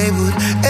they would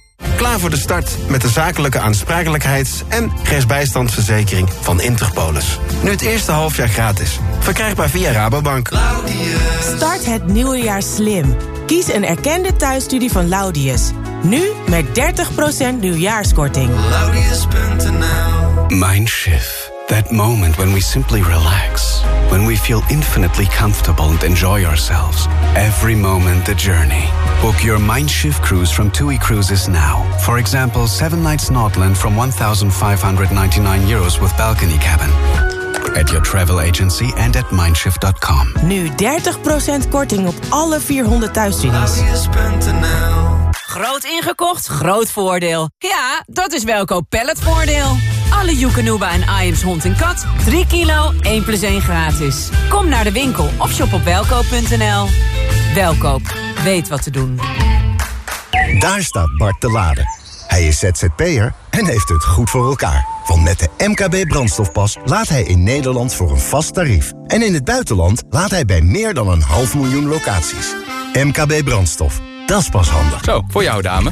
Klaar voor de start met de zakelijke aansprakelijkheids- en rechtsbijstandsverzekering van Interpolis. Nu het eerste halfjaar gratis. Verkrijgbaar via Rabobank. Start het nieuwe jaar slim. Kies een erkende thuisstudie van Laudius. Nu met 30% nieuwjaarskorting. Mindshift. That moment when we simply relax. When we feel infinitely comfortable and enjoy ourselves. Every moment the journey. Book your Mindshift cruise from TUI Cruises now. For example, 7 nights Nordland from 1,599 euros with balcony cabin. At your travel agency and at mindshift.com. Nu 30% korting op alle 400 thuisstudies. Groot ingekocht, groot voordeel. Ja, dat is Welkoop Palletvoordeel. Alle Joekanuba en Iams hond en kat. 3 kilo, 1 plus 1 gratis. Kom naar de winkel of shop op welkoop.nl. Welkoop, weet wat te doen. Daar staat Bart te laden. Hij is ZZP'er en heeft het goed voor elkaar. Want met de MKB brandstofpas laat hij in Nederland voor een vast tarief. En in het buitenland laat hij bij meer dan een half miljoen locaties. MKB brandstof, dat is pas handig. Zo, voor jou dame.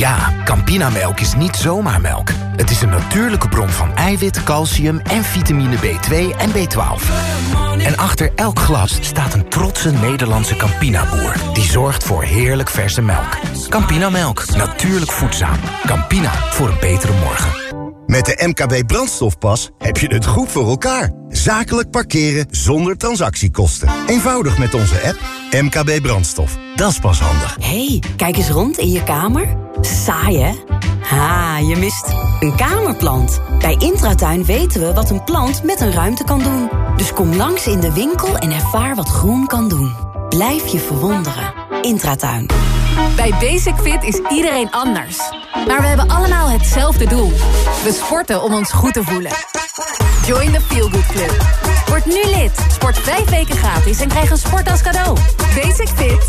Ja, Campinamelk is niet zomaar melk. Het is een natuurlijke bron van eiwit, calcium en vitamine B2 en B12. En achter elk glas staat een trotse Nederlandse Campina-boer... die zorgt voor heerlijk verse melk. Campinamelk, natuurlijk voedzaam. Campina, voor een betere morgen. Met de MKB brandstofpas heb je het goed voor elkaar. Zakelijk parkeren zonder transactiekosten. Eenvoudig met onze app MKB brandstof. Dat is pas handig. hey, kijk eens rond in je kamer. Saai, hè? Ha, je mist een kamerplant. Bij Intratuin weten we wat een plant met een ruimte kan doen. Dus kom langs in de winkel en ervaar wat groen kan doen. Blijf je verwonderen. Intratuin. Bij Basic Fit is iedereen anders. Maar we hebben allemaal hetzelfde doel. We sporten om ons goed te voelen. Join the Feel Good Club. Word nu lid. Sport vijf weken gratis en krijg een sport als cadeau. Basic Fit.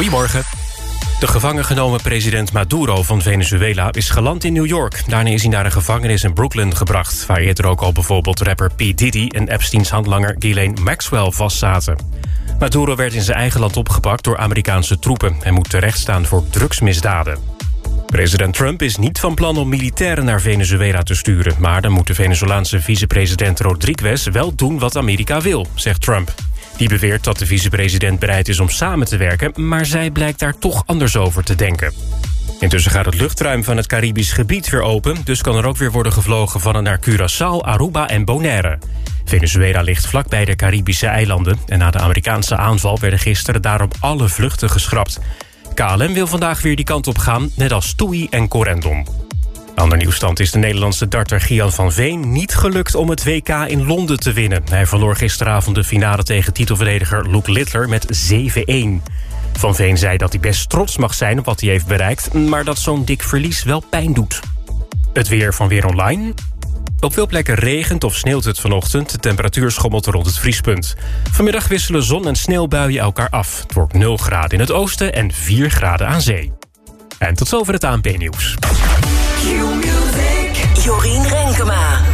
Goedemorgen. De gevangen genomen president Maduro van Venezuela is geland in New York. Daarna is hij naar een gevangenis in Brooklyn gebracht... waar eerder ook al bijvoorbeeld rapper P. Diddy... en Epsteins handlanger Ghislaine Maxwell vastzaten. Maduro werd in zijn eigen land opgepakt door Amerikaanse troepen... en moet terechtstaan voor drugsmisdaden. President Trump is niet van plan om militairen naar Venezuela te sturen... maar dan moet de Venezolaanse vicepresident Rodriguez wel doen wat Amerika wil, zegt Trump. Die beweert dat de vicepresident bereid is om samen te werken... maar zij blijkt daar toch anders over te denken. Intussen gaat het luchtruim van het Caribisch gebied weer open... dus kan er ook weer worden gevlogen van en naar Curaçao, Aruba en Bonaire. Venezuela ligt vlakbij de Caribische eilanden... en na de Amerikaanse aanval werden gisteren daarom alle vluchten geschrapt. KLM wil vandaag weer die kant op gaan, net als TUI en Corendon. Ander nieuwstand is de Nederlandse darter Gian van Veen niet gelukt om het WK in Londen te winnen. Hij verloor gisteravond de finale tegen titelverdediger Luke Littler met 7-1. Van Veen zei dat hij best trots mag zijn op wat hij heeft bereikt... maar dat zo'n dik verlies wel pijn doet. Het weer van Weer Online. Op veel plekken regent of sneeuwt het vanochtend. De temperatuur schommelt rond het vriespunt. Vanmiddag wisselen zon- en sneeuwbuien elkaar af. Het wordt 0 graden in het oosten en 4 graden aan zee. En tot zover het ANP-nieuws. Q-music. Jorien Renkema.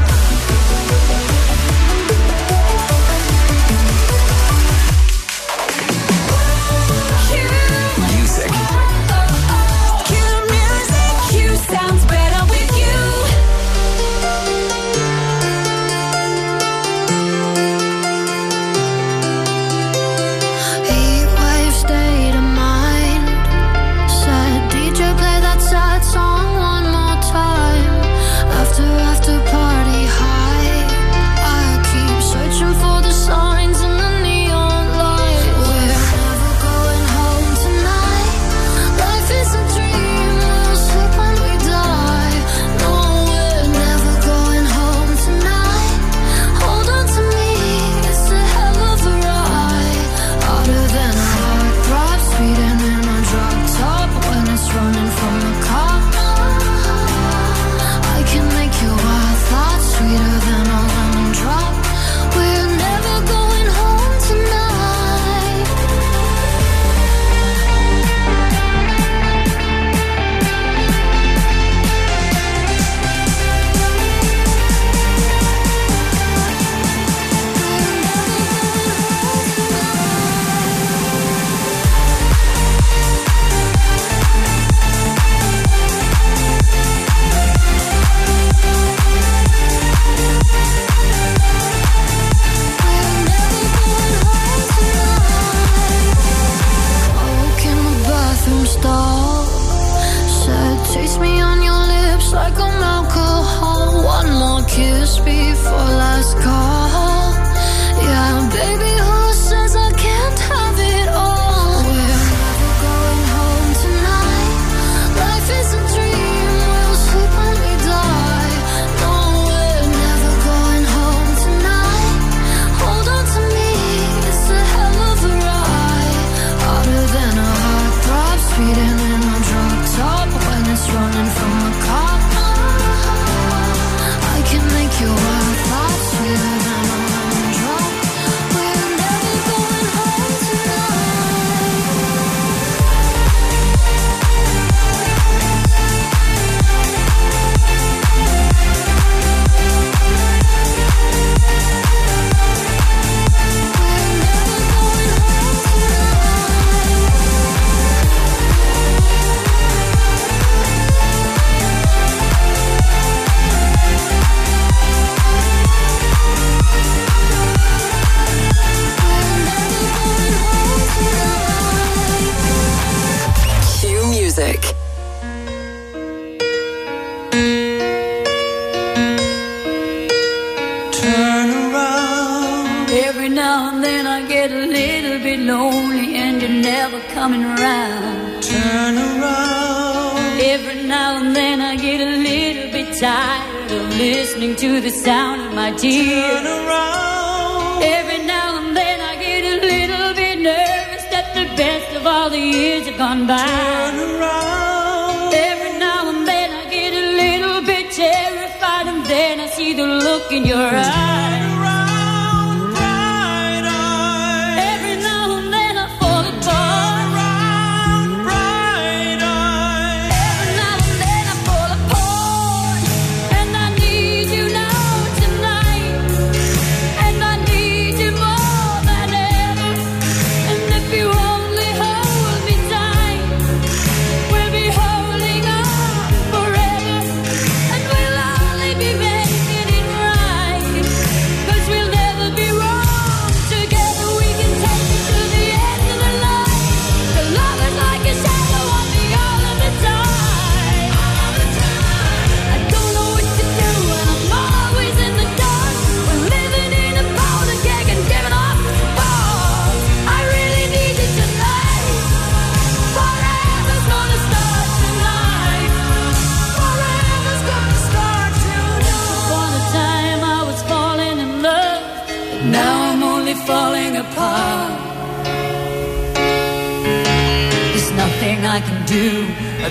The sound of my tears.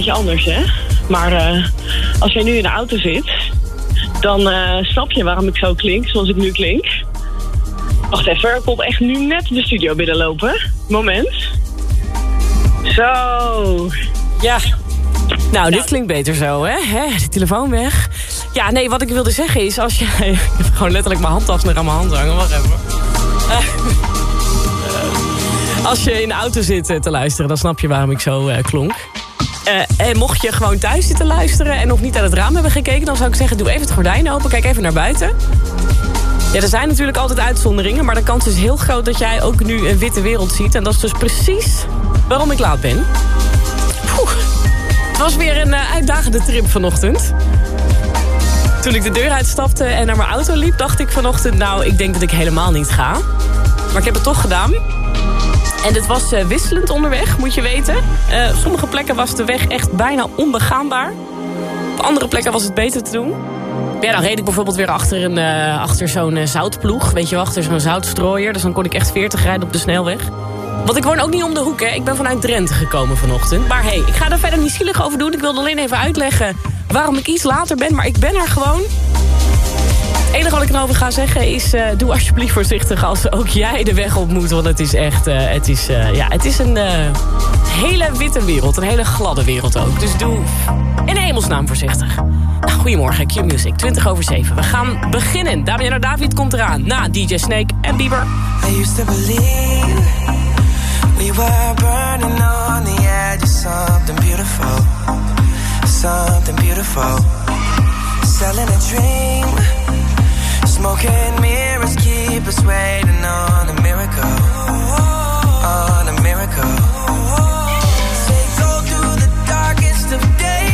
Beetje anders, hè? Maar eh, als jij nu in de auto zit, dan eh, snap je waarom ik zo klink, zoals ik nu klink. Wacht even, ik kom echt nu net de studio binnenlopen. Moment. Zo. Ja. Nou, dit klinkt beter zo, hè? hè? De telefoon weg. Ja, nee, wat ik wilde zeggen is... als je... Ik heb gewoon letterlijk mijn handtas nog aan mijn hand hangen. Wacht even. Eh, als je in de auto zit te luisteren... dan snap je waarom ik zo klonk. Eh, en mocht je gewoon thuis zitten luisteren... en nog niet uit het raam hebben gekeken... dan zou ik zeggen, doe even het gordijn open. Kijk even naar buiten. Ja, er zijn natuurlijk altijd uitzonderingen... maar de kans is heel groot dat jij ook nu een witte wereld ziet. En dat is dus precies waarom ik laat ben. Het was weer een eh, uitdagende trip vanochtend. Toen ik de deur uitstapte en naar mijn auto liep... dacht ik vanochtend, nou, ik denk dat ik helemaal niet ga. Maar ik heb het toch gedaan. En het was eh, wisselend onderweg, moet je weten. Eh, sommige plekken was de weg echt bijna onbegaanbaar. Op andere plekken was het beter te doen. Ja, dan reed ik bijvoorbeeld weer achter, een, eh, achter zo'n zoutploeg. Weet je wel, achter zo'n zoutstrooier. Dus dan kon ik echt 40 rijden op de snelweg. Want ik woon ook niet om de hoek, hè. Ik ben vanuit Drenthe gekomen vanochtend. Maar hey, ik ga er verder niet zielig over doen. Ik wilde alleen even uitleggen waarom ik iets later ben. Maar ik ben er gewoon. Het enige wat ik erover ga zeggen is... eh, doe alsjeblieft voorzichtig als ook jij de weg op moet. Want het is echt... eh, het, is, eh, ja, het is een hele witte wereld. Een hele gladde wereld ook. Dus doe in hemelsnaam voorzichtig. Nou, goedemorgen, Q-Music, 20 over 7. We gaan beginnen. Damiano David komt eraan. Na DJ Snake en Bieber. We were burning on the edge of something beautiful, something beautiful. Selling a dream, smoking mirrors keep us waiting on a miracle, on a miracle. Say go through the darkest of days,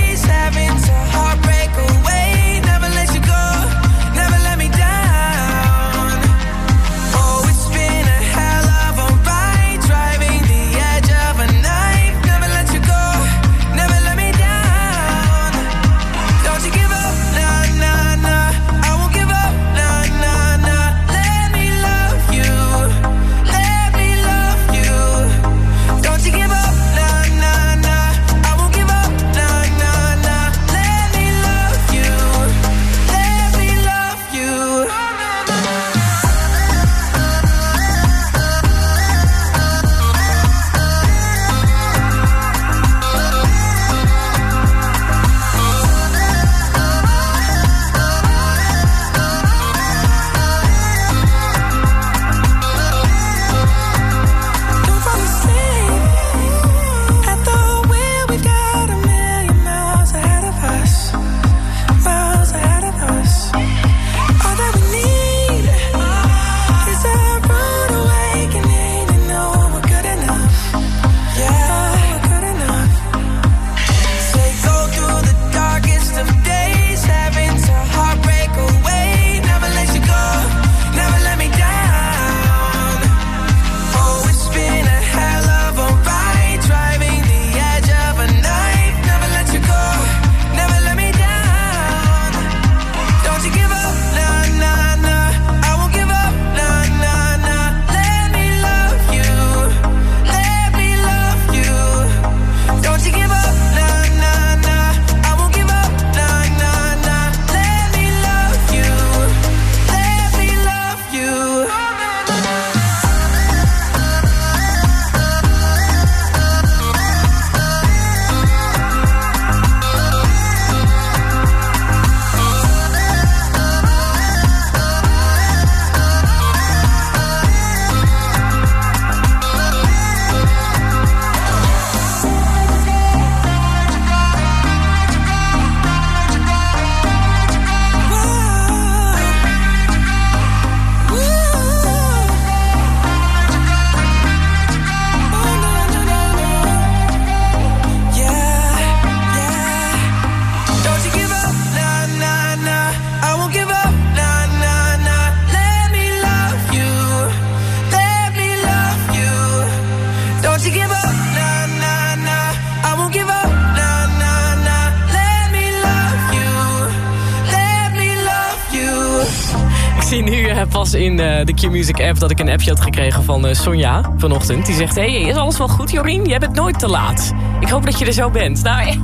in eh, de Q-Music app dat ik een appje had gekregen van eh, Sonja vanochtend. Die zegt, hey, is alles wel goed Jorien? Jij bent nooit te laat. Ik hoop dat je er zo bent. Nou, ik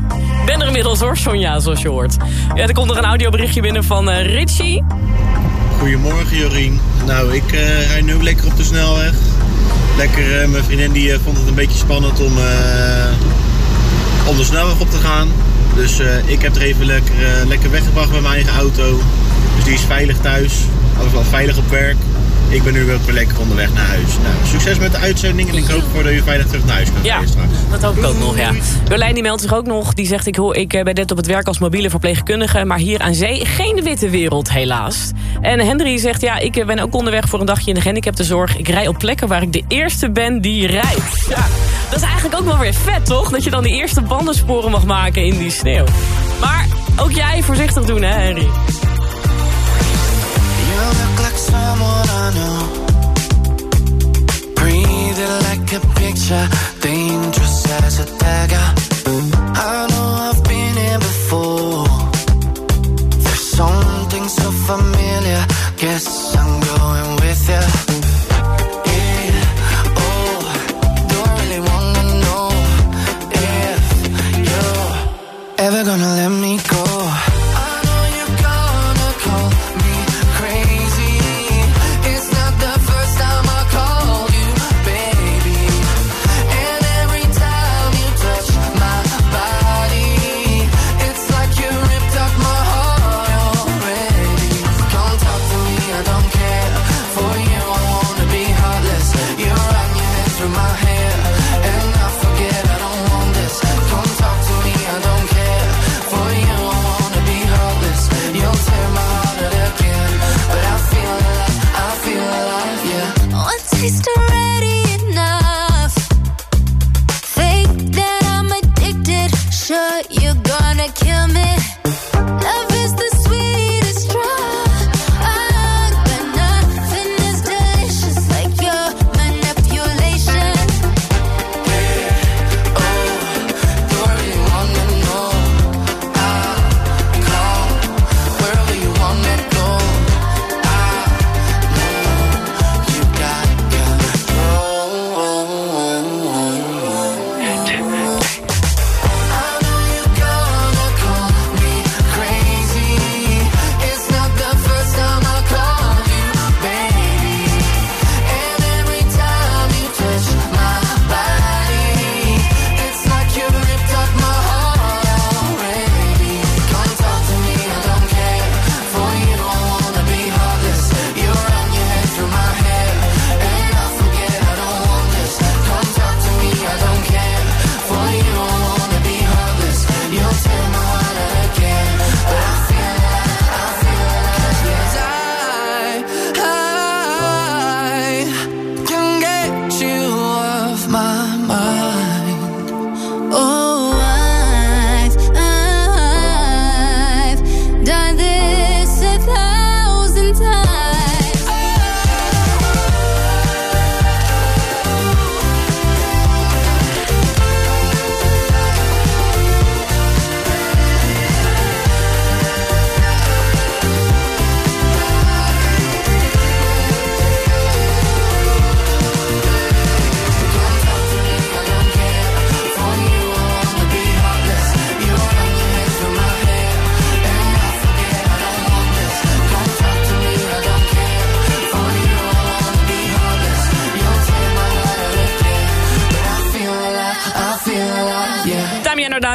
ben er inmiddels hoor, Sonja, zoals je hoort. Ja, er komt nog een audioberichtje binnen van eh, Richie. Goedemorgen Jorien. Nou, ik eh rijd nu lekker op de snelweg. Lekker, mijn vriendin die vond het een beetje spannend om, om de snelweg op te gaan. Dus ik heb er even lekker, lekker weggebracht met mijn eigen auto. Dus die is veilig thuis. Alles wel veilig op werk. Ik ben nu weer lekker onderweg naar huis. Nou, succes met de uitzending en ik hoop voor dat je veilig terug naar huis kan Ja, dat hoop ik ook nog, ja. Jolijn die meldt zich ook nog. Die zegt, ik, hoor, ik eh, ben net op het werk als mobiele verpleegkundige... maar hier aan zee geen witte wereld, helaas. En Henry zegt, ja, ik eh, ben ook onderweg voor een dagje in de gehandicaptenzorg. Ik rij op plekken waar ik de eerste ben die rijdt. Ja, dat is eigenlijk ook wel weer vet, toch? Dat je dan de eerste bandensporen mag maken in die sneeuw. Maar ook jij voorzichtig doen, hè, Henry? Look like someone I know. Breathing like a picture, dangerous as a dagger. I know I've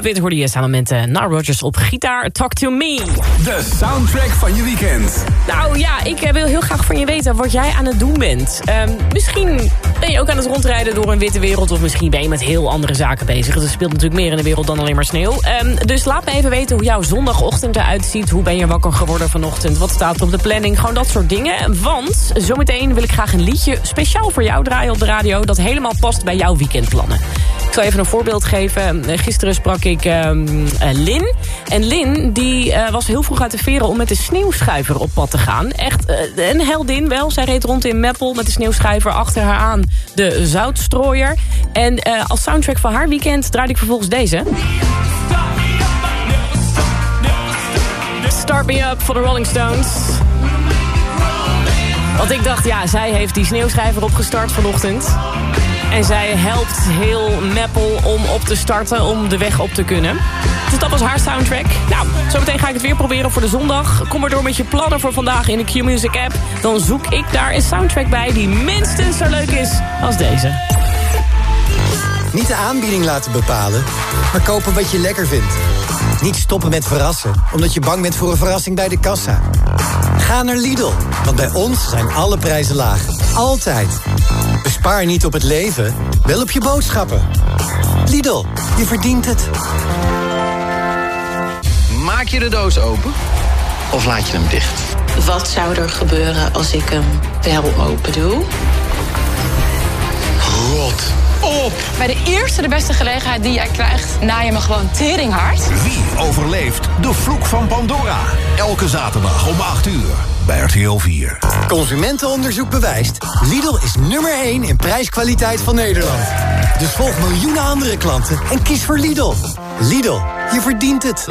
David hoorde je samen met uh, Nile Rodgers op gitaar Talk To Me. De soundtrack van je weekend. Nou ja, ik eh, wil heel graag van je weten wat jij aan het doen bent. Ehm, misschien ben je ook aan het rondrijden door een witte wereld... of misschien ben je met heel andere zaken bezig. Er speelt natuurlijk meer in de wereld dan alleen maar sneeuw. Ehm, dus laat me even weten hoe jouw zondagochtend eruit ziet. Hoe ben je wakker geworden vanochtend? Wat staat er op de planning? Gewoon dat soort dingen. Want zometeen wil ik graag een liedje speciaal voor jou draaien op de radio... dat helemaal past bij jouw weekendplannen. Ik zal even een voorbeeld geven. Gisteren sprak ik ehm, eh, Lin. En Lin die, eh, was heel vroeg uit de veren om met de sneeuwschuiver op pad te gaan. Echt eh, een heldin wel. Zij reed rond in Meppel met de sneeuwschuiver achter haar aan de zoutstrooier. En als soundtrack van haar weekend draaide ik vervolgens deze. Start Me Up voor de Rolling Stones. Want ik dacht, ja, zij heeft die sneeuwschrijver opgestart vanochtend. En zij helpt heel Meppel om op te starten, om de weg op te kunnen. Dus dat was haar soundtrack. Nou, zometeen ga ik het weer proberen voor de zondag. Kom maar door met je plannen voor vandaag in de Q-Music app. Dan zoek ik daar een soundtrack bij die minstens zo leuk is als deze. Niet de aanbieding laten bepalen, maar kopen wat je lekker vindt. Niet stoppen met verrassen, omdat je bang bent voor een verrassing bij de kassa. Ga naar Lidl, want bij ons zijn alle prijzen laag. Altijd. Bespaar niet op het leven, wel op je boodschappen. Lidl, je verdient het. Maak je de doos open of laat je hem dicht? Wat zou er gebeuren als ik hem wel open doe? Rot op! Bij de eerste de beste gelegenheid die jij krijgt, naai je me gewoon teringhard. Wie overleeft de vloek van Pandora? Elke zaterdag om 8 uur bij RTL 4. Consumentenonderzoek bewijst. Lidl is nummer 1 in prijskwaliteit van Nederland. Dus volg miljoenen andere klanten en kies voor Lidl. Lidl, je verdient het.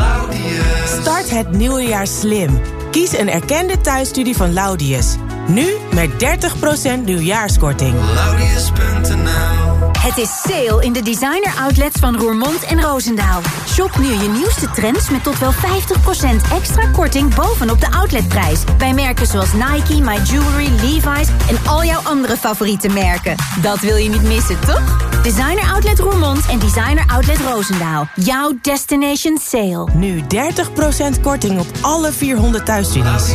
Start het nieuwe jaar slim. Kies een erkende thuisstudie van Laudius. Nu met 30% nieuwjaarskorting. Het is sale in de designer outlets van Roermond en Roosendaal. Shop nu je nieuwste trends met tot wel 50% extra korting bovenop de outletprijs. Bij merken zoals Nike, My Jewelry, Levi's en al jouw andere favoriete merken. Dat wil je niet missen, toch? Designer Outlet Roermond en Designer Outlet Roosendaal. Jouw destination sale. Nu 30% korting op alle 400 thuisstudies.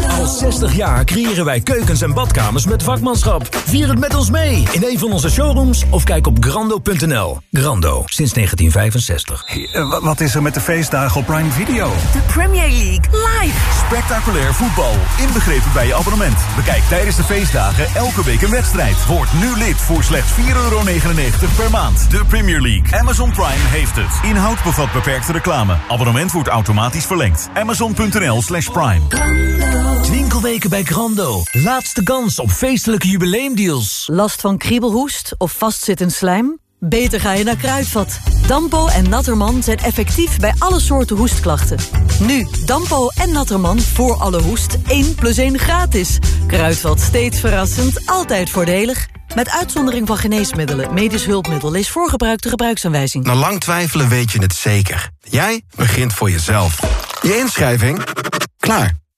Al 60 jaar creëren wij keukens en badkamers met vakmanschap. Vier het met ons mee in een van onze showrooms of kijk op grando.nl. Grando, sinds 1965. Eh, Wat is er met de feestdagen op Prime Video? De Premier League live. Spectaculair voetbal, inbegrepen bij je abonnement. Bekijk tijdens de feestdagen elke week een wedstrijd. Word nu lid voor slechts 4,99 euro per maand. De Premier League. Amazon Prime heeft het. Inhoud bevat beperkte reclame. Abonnement wordt automatisch verlengd. Amazon.nl slash prime. Winkelweken bij Grando. Laatste kans op feestelijke jubileumdeals. Last van kriebelhoest of vastzittend slijm? Beter ga je naar Kruidvat. Dampo en Natterman zijn effectief bij alle soorten hoestklachten. Nu, Dampo en Natterman voor alle hoest 1 plus 1 gratis. Kruidvat steeds verrassend, altijd voordelig. Met uitzondering van geneesmiddelen, medisch hulpmiddel... lees voorgebruikte gebruiksaanwijzing. Na lang twijfelen weet je het zeker. Jij begint voor jezelf. Je inschrijving? Klaar.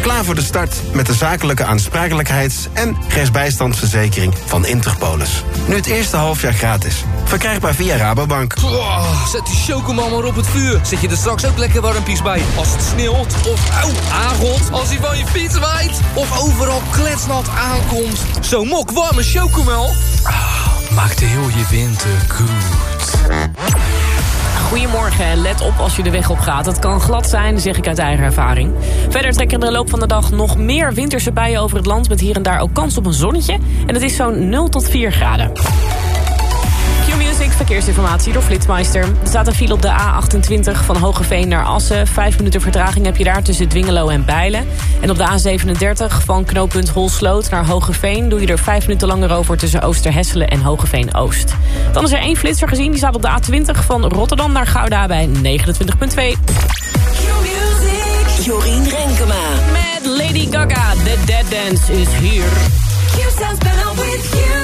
Klaar voor de start met de zakelijke aansprakelijkheids- en rechtsbijstandsverzekering van Interpolis. Nu het eerste halfjaar gratis. Verkrijgbaar via Rabobank. Zet die chocomel maar op het vuur. Zet je er straks ook lekker warmpies bij. Als het sneeuwt of auw, aangot. Als hij van je fiets waait. Of overal kletsnat aankomt. Zo'n mok warme chocomel. Ah, maakt heel je winter goed. Goedemorgen, let op als je de weg op gaat. Het kan glad zijn, zeg ik uit eigen ervaring. Verder trekken in de loop van de dag nog meer winterse buien over het land... met hier en daar ook kans op een zonnetje. En het is zo'n 0 tot 4 graden. Verkeersinformatie door Flitsmeister. Er staat een file op de A28 van Hogeveen naar Assen. Vijf minuten vertraging heb je daar tussen Dwingelo en Bijlen. En op de A37 van knooppunt Holsloot naar Hogeveen... doe je er vijf minuten langer over tussen Oosterhesselen en Hogeveen-Oost. Dan is er één flitser gezien, die staat op de A20 van Rotterdam naar Gouda bij 29.2. Jorien Renkema. Met Lady Gaga, The Dead Dance is here. Q sounds better with you.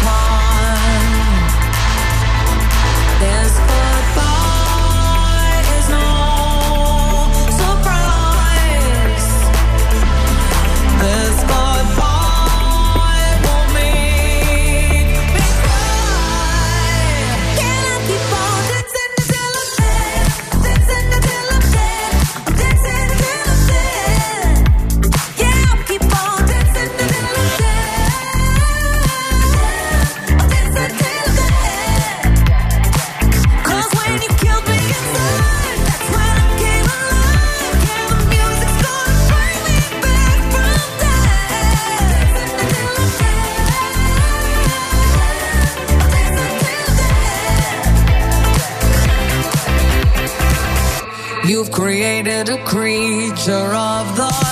creature of the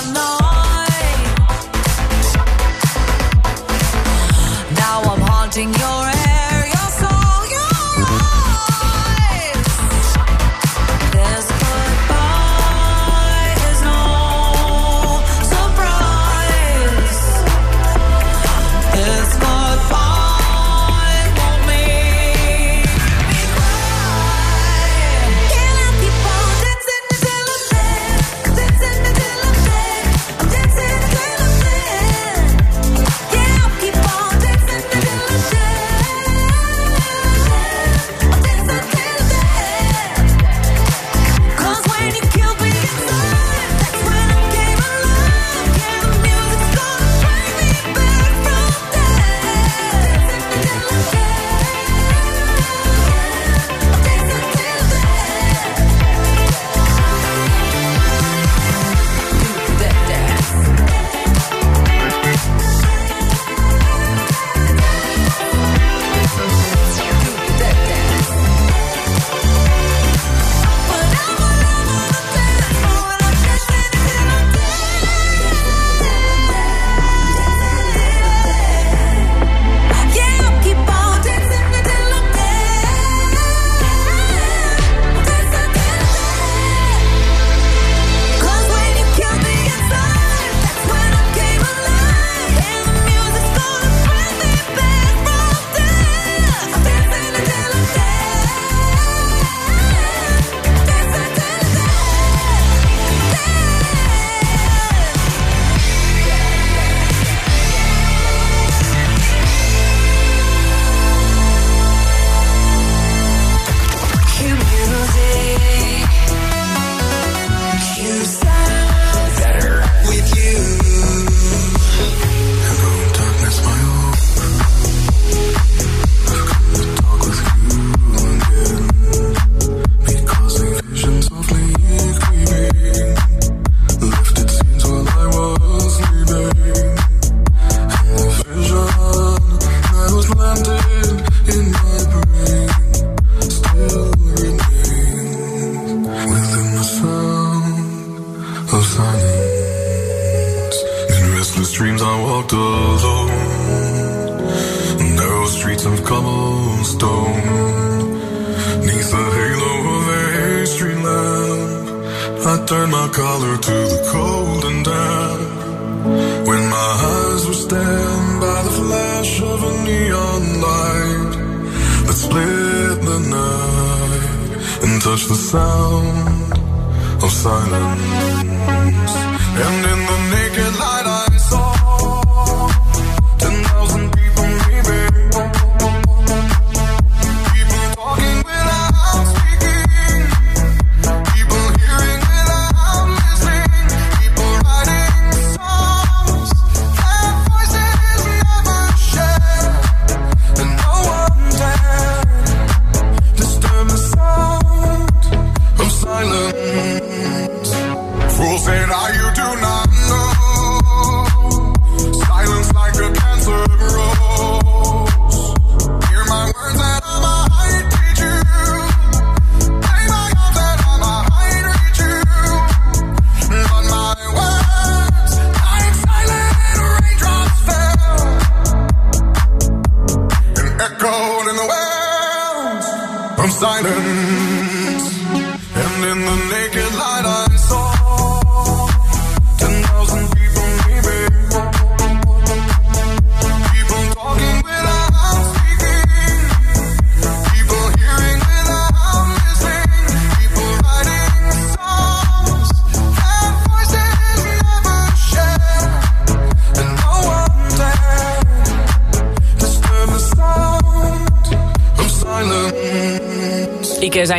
Mm-hmm.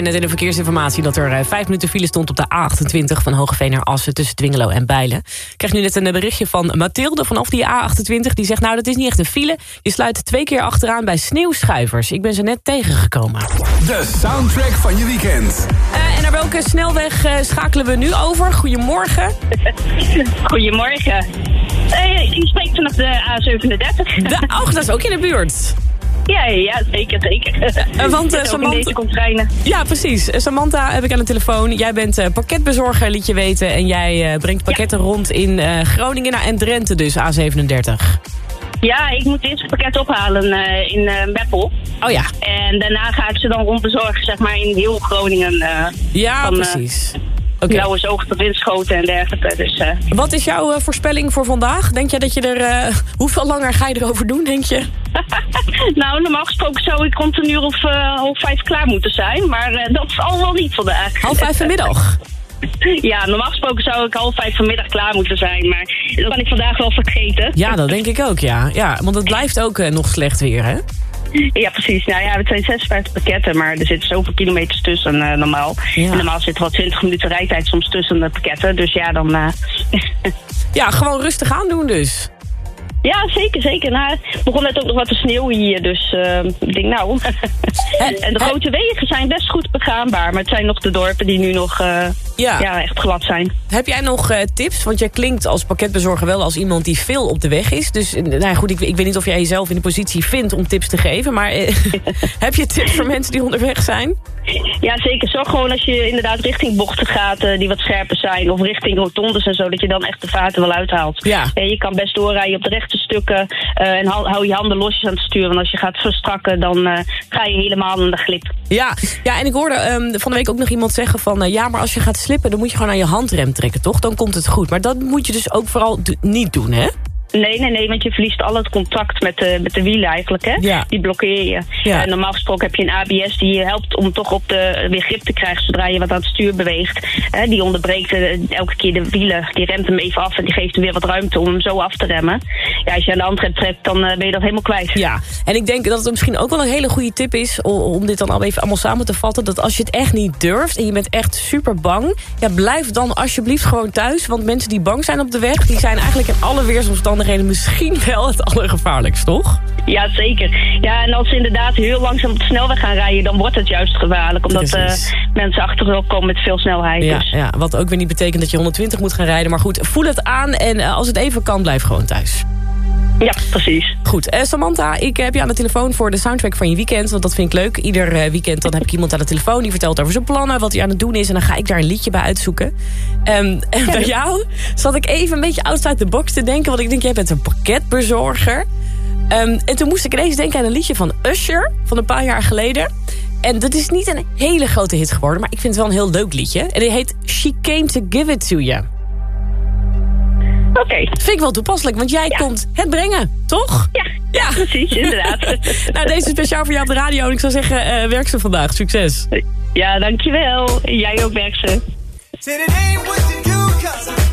net in de verkeersinformatie dat er eh, vijf minuten file stond op de A28 van Hogeveen naar Assen tussen Dwingelo en Bijlen. Ik krijg nu net een eh, berichtje van Mathilde vanaf die A28. Die zegt nou dat is niet echt een file. Je sluit twee keer achteraan bij sneeuwschuivers. Ik ben ze net tegengekomen. De soundtrack van je weekend. Eh, en naar welke snelweg schakelen we nu over? Goedemorgen. Goedemorgen. Uh, ik spreek vanaf de A37. De, och, dat is ook in de buurt. Ja, ja, zeker, zeker. Eh, want, eh, Samantha- deze container. Ja, precies. Eh, Samantha heb ik aan de telefoon. Jij bent pakketbezorger, liet je weten. En jij brengt pakketten rond in Groningen en Drenthe dus, A37. Ja, ik moet eerst het pakket ophalen in eh Meppel. Oh ja. En daarna ga ik ze dan rondbezorgen, zeg maar, in heel Groningen. Ja, van, precies. Oké. Blauwe zoog tot Winschoten en dergelijke. Dus eh, Wat is jouw eh, voorspelling voor vandaag? Denk jij dat je er... eh, hoeveel langer ga je erover doen, denk je? nou, normaal gesproken zou ik rond een uur of half vijf klaar moeten zijn. Maar dat zal wel niet vandaag. Half vijf vanmiddag? ja, normaal gesproken zou ik half vijf vanmiddag klaar moeten zijn. Maar dat kan ik vandaag wel vergeten. Ja, dat denk ik ook, ja. ja want het blijft ook nog slecht weer, hè? Ja, precies. Nou ja, het zijn 56 pakketten, maar er zitten zoveel kilometers tussen eh, normaal. En normaal zit er wel 20 minuten rijtijd soms tussen de pakketten. Dus ja, dan... eh, Ja, gewoon rustig aan doen dus. Ja, zeker, zeker. Nou, het begon net ook nog wat te sneeuwen hier, dus eh, ik denk nou... en de grote wegen zijn best goed begaanbaar, maar het zijn nog de dorpen die nu nog eh, ja. echt glad zijn. Heb jij nog eh, tips? Want jij klinkt als pakketbezorger wel als iemand die veel op de weg is. Dus eh, nou goed, ik, ik weet niet of jij jezelf in de positie vindt om tips te geven. Maar heb je tips voor mensen die onderweg zijn? Ja, zeker. Zorg gewoon als je inderdaad richting bochten gaat die wat scherper zijn. Of richting rotondes en zo, dat je dan echt de vaten wel uithaalt. Ja. En je kan best doorrijden op de stukken. eh, en hou, je handen losjes aan het sturen. Want als je gaat verstrakken, dan eh, ga je helemaal aan de glip. Ja, ja en ik hoorde ehm, van de week ook nog iemand zeggen van... eh, ja, maar als je gaat slippen, dan moet je gewoon aan je handrem trekken, toch? Dan komt het goed. Maar dat moet je dus ook vooral niet doen, hè? Nee, nee, nee, want je verliest al het contact met de, met de wielen eigenlijk, hè? Ja. Die blokkeer je. Ja. En normaal gesproken heb je een ABS die je helpt om toch op de, weer grip te krijgen zodra je wat aan het stuur beweegt. Hè, die onderbreekt eh, elke keer de wielen, die remt hem even af en die geeft hem weer wat ruimte om hem zo af te remmen. Ja, als je aan de handrem trekt, dan eh, ben je dat helemaal kwijt. Ja, en ik denk dat het misschien ook wel een hele goede tip is... om, om dit dan al even allemaal samen te vatten... dat als je het echt niet durft en je bent echt super bang... ja, blijf dan alsjeblieft gewoon thuis. Want mensen die bang zijn op de weg... die zijn eigenlijk in alle weersomstandigheden... misschien wel het allergevaarlijkst, toch? Ja, zeker. Ja, en als ze inderdaad heel langzaam op de snelweg gaan rijden, dan wordt het juist gevaarlijk. Omdat eh, mensen achterop komen met veel snelheid. Ja, Dus. ja, wat ook weer niet betekent dat je 120 moet gaan rijden. Maar goed, voel het aan en eh, als het even kan, blijf gewoon thuis. Ja, precies. Goed, eh, Samantha, ik heb je aan de telefoon voor de soundtrack van je weekend. Want dat vind ik leuk. Ieder eh, weekend dan heb ik iemand aan de telefoon... die vertelt over zijn plannen, wat hij aan het doen is... en dan ga ik daar een liedje bij uitzoeken. Ehm, en bij jou zat ik even een beetje outside the box te denken... want ik denk, jij bent een pakketbezorger. Ehm, en toen moest ik ineens denken aan een liedje van Usher... van een paar jaar geleden. En dat is niet een hele grote hit geworden... maar ik vind het wel een heel leuk liedje. En die heet She Came To Give It To You. Oké. Vind ik wel toepasselijk, want jij komt het brengen, toch? Ja, ja precies, inderdaad. nou, deze is speciaal voor jou op de radio. En ik zou zeggen, eh, werk ze vandaag. Succes. Ja, dankjewel. Jij ook, Berkse. Imagine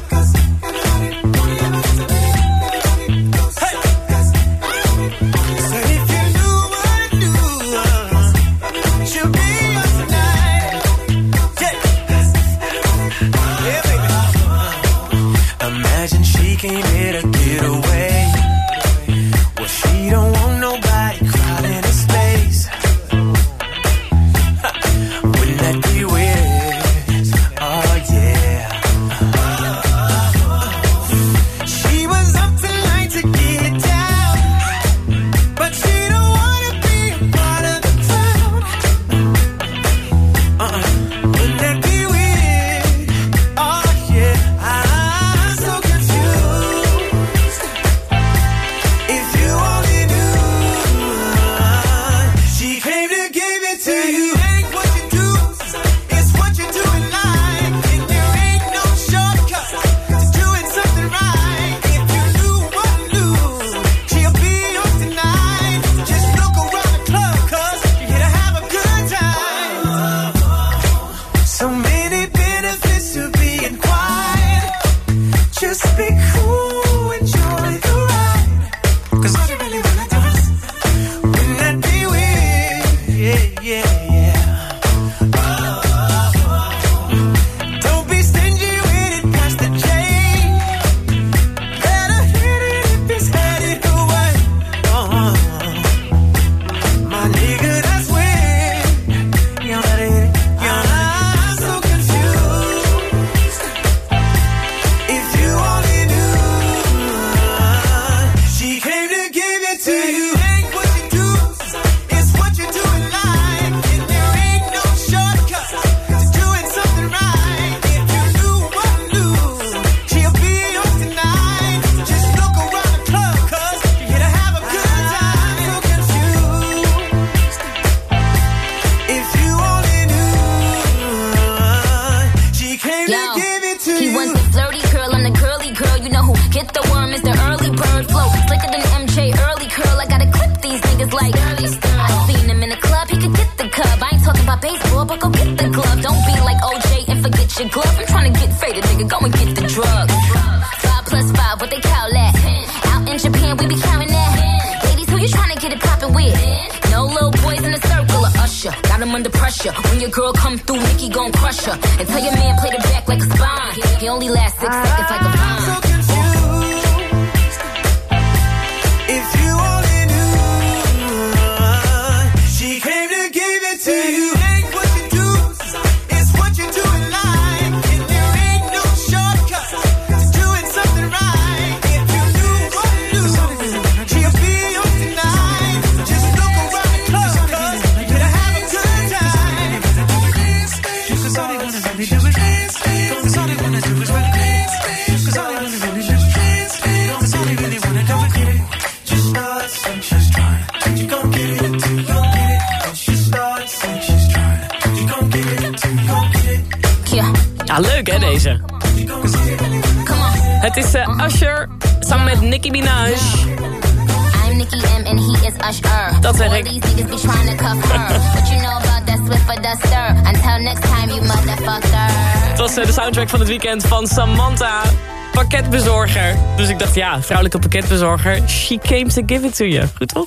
You know about that next time, you motherfucker. Het was eh, de soundtrack van het weekend van Samantha. Pakketbezorger. Dus ik dacht, ja, vrouwelijke pakketbezorger. She came to give it to you. Goed toch?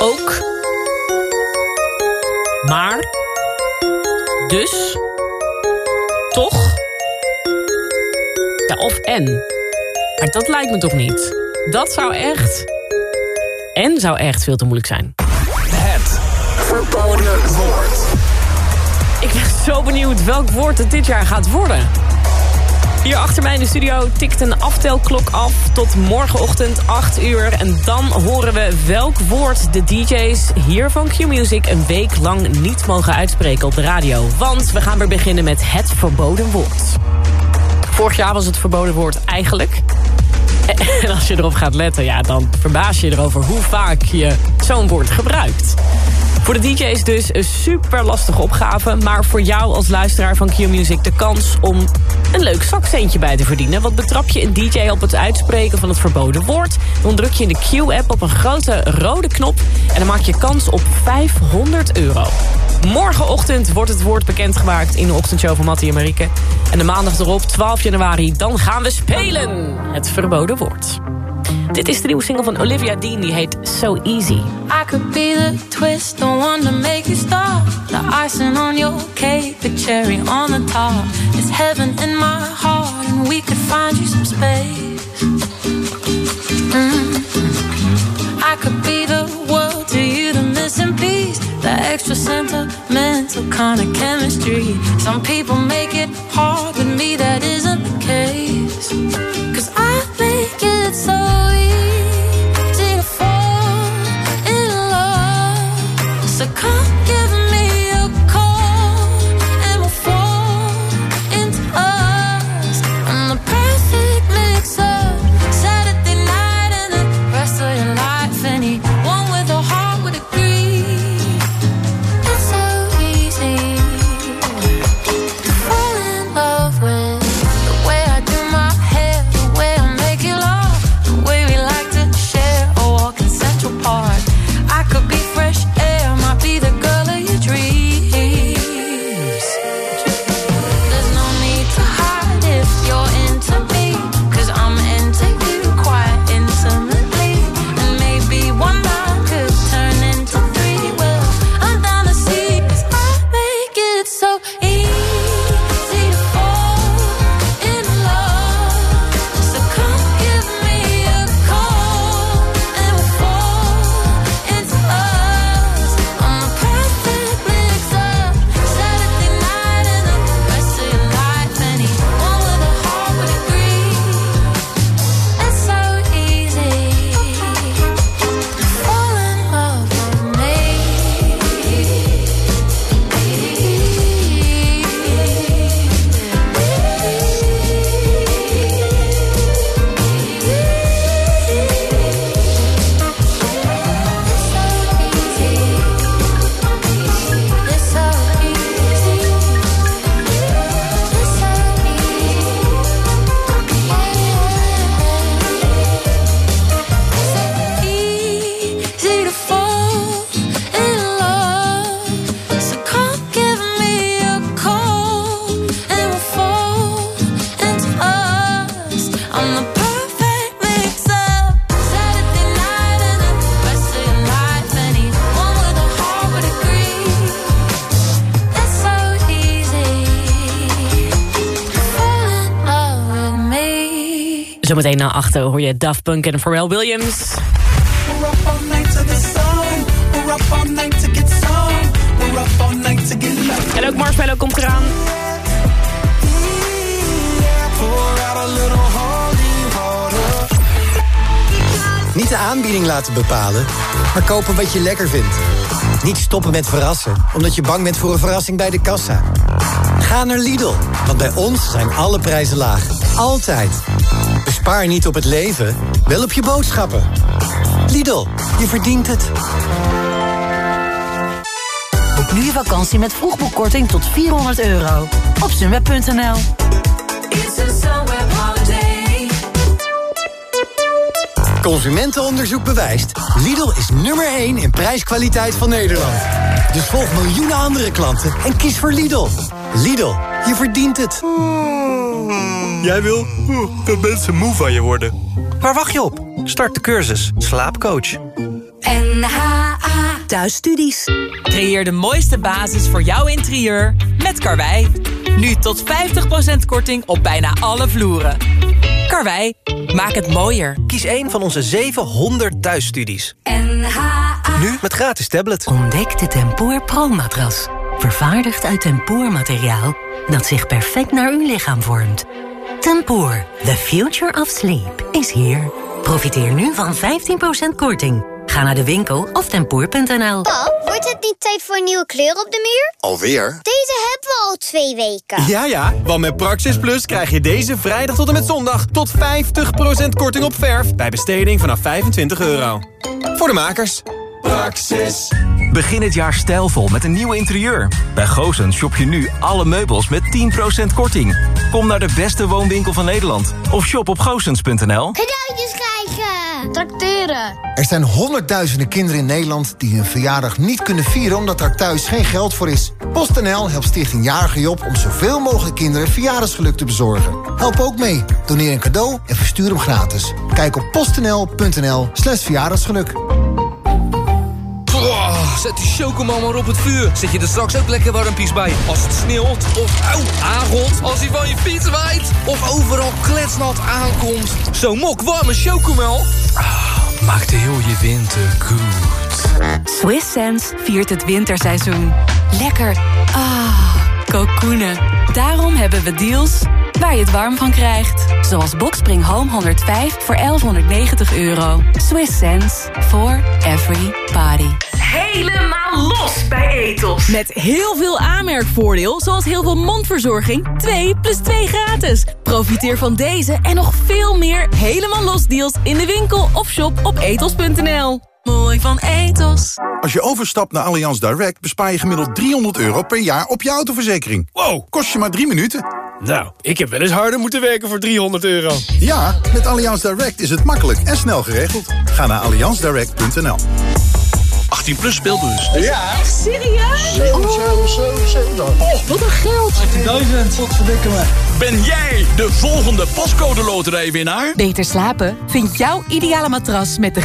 Ook. Maar. Dus. Toch. Ja, of en. Maar dat lijkt me toch niet. Dat zou echt... En zou echt veel te moeilijk zijn. Het verboden woord. Ik ben zo benieuwd welk woord het dit jaar gaat worden. Hier achter mij in de studio tikt een aftelklok af tot morgenochtend 8 uur. En dan horen we welk woord de DJ's hier van Q-Music... een week lang niet mogen uitspreken op de radio. Want we gaan weer beginnen met het verboden woord. Vorig jaar was het verboden woord eigenlijk. En als je erop gaat letten, ja, dan verbaas je erover hoe vaak je zo'n woord gebruikt. Voor de DJ's dus een super lastige opgave. Maar voor jou als luisteraar van Q-Music de kans om een leuk zakcentje bij te verdienen. Want betrap je een DJ op het uitspreken van het verboden woord... dan druk je in de Q-app op een grote rode knop... en dan maak je kans op 500 euro. Morgenochtend wordt het woord bekendgemaakt in de ochtendshow van Mattie en Marieke. En de maandag erop, 12 januari, dan gaan we spelen. Het verboden woord. Dit is de nieuwe single van Olivia Dean, die heet So Easy. I could be the twist, the one to make you stop. The icing on your cake, the cherry on the top. It's heaven in my heart, and we could find you some space. Mm. I could be the world to you, the missing piece. The extra sentimental kind of chemistry. Some people make it hard, with me that isn't the case. Make so Zometeen na achter hoor je Daft Punk en Pharrell Williams. En ook Marshmallow komt eraan. Niet de aanbieding laten bepalen, maar kopen wat je lekker vindt. Niet stoppen met verrassen, omdat je bang bent voor een verrassing bij de kassa. Ga naar Lidl, want bij ons zijn alle prijzen laag. Altijd. Bespaar niet op het leven, wel op je boodschappen. Lidl, je verdient het. Boek nu je vakantie met vroegboekkorting tot 400 euro. Op sunweb.nl Consumentenonderzoek bewijst. Lidl is nummer 1 in prijskwaliteit van Nederland. Dus volg miljoenen andere klanten en kies voor Lidl. Lidl, je verdient het. Jij wil dat mensen moe van je worden. Waar wacht je op? Start de cursus Slaapcoach. NHA Thuisstudies. Creëer de mooiste basis voor jouw interieur met Karwei. Nu tot 50% korting op bijna alle vloeren. Karwei, maak het mooier. Kies een van onze 700 thuisstudies. NHA Nu met gratis tablet. Ontdek de Tempoor Pro-matras. Vervaardigd uit tempoormateriaal dat zich perfect naar uw lichaam vormt. Tempoor, the future of sleep, is here. Profiteer nu van 15% korting. Ga naar de winkel of tempoor.nl. Pap, wordt het niet tijd voor een nieuwe kleur op de muur? Alweer? Deze hebben we al twee weken. Ja, ja, want met Praxis Plus krijg je deze vrijdag tot en met zondag... tot 50% korting op verf bij besteding vanaf 25 euro. Voor de makers. Praxis. Begin het jaar stijlvol met een nieuw interieur. Bij Goosens shop je nu alle meubels met 10% korting. Kom naar de beste woonwinkel van Nederland. Of shop op goosens.nl. Cadeautjes krijgen. Tracteren. Er zijn honderdduizenden kinderen in Nederland die hun verjaardag niet kunnen vieren omdat daar thuis geen geld voor is. PostNL helpt Stichting Jarige Job om zoveel mogelijk kinderen verjaardagsgeluk te bezorgen. Help ook mee. Doneer een cadeau en verstuur hem gratis. Kijk op postnl.nl slash verjaardagsgeluk. Zet die chocomel maar op het vuur. Zet je er straks ook lekker warmpies bij. Als het sneeuwt of auw, aangot. Als hij van je fiets waait. Of overal kletsnat aankomt. Zo'n mok warme chocomel. Ah, maakt heel je winter goed. Swiss Sense viert het winterseizoen. Lekker. Ah. Daarom hebben we deals waar je het warm van krijgt. Zoals Boxspring Home 105 voor 1190 euro. Swiss sense for every body. Helemaal los bij Etos. Met heel veel aanmerkvoordeel, zoals heel veel mondverzorging. 2 plus 2 gratis. Profiteer van deze en nog veel meer helemaal los deals in de winkel of shop op etos.nl. Mooi van Etos. Als je overstapt naar Allianz Direct bespaar je gemiddeld 300 euro per jaar op je autoverzekering. Wow, kost je maar drie minuten. Nou, ik heb wel eens harder moeten werken voor 300 euro. Ja, met Allianz Direct is het makkelijk en snel geregeld. Ga naar allianzdirect.nl 18 plus speelbus. Ja. Echt serieus? 7, 7, 7, 7. Oh, wat een geld. 18.000. Wat verdikken me. Ben jij de volgende pascode loterijwinnaar? Beter slapen? Vind jouw ideale matras met de